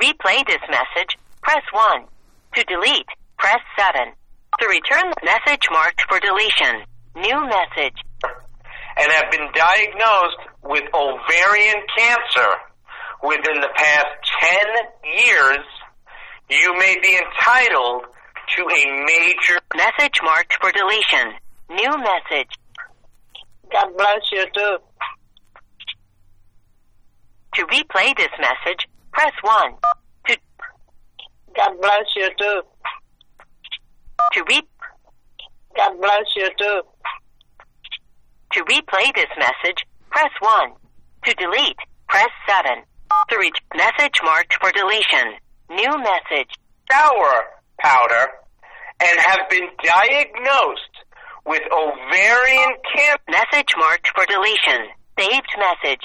replay this message, press 1. To delete, press 7. To return the message marked for deletion. New message. and have been diagnosed with ovarian cancer within the past 10 years, you may be entitled to a major Message marked for deletion. New message. God bless you too. To replay this message, press 1. To, God bless you too. to, re- God bless you too. to replay this message, press 1. To delete, press 7. To reach message marked for deletion. New message. shower powder and have been diagnosed with ovarian cancer. Message marked for deletion. Saved message.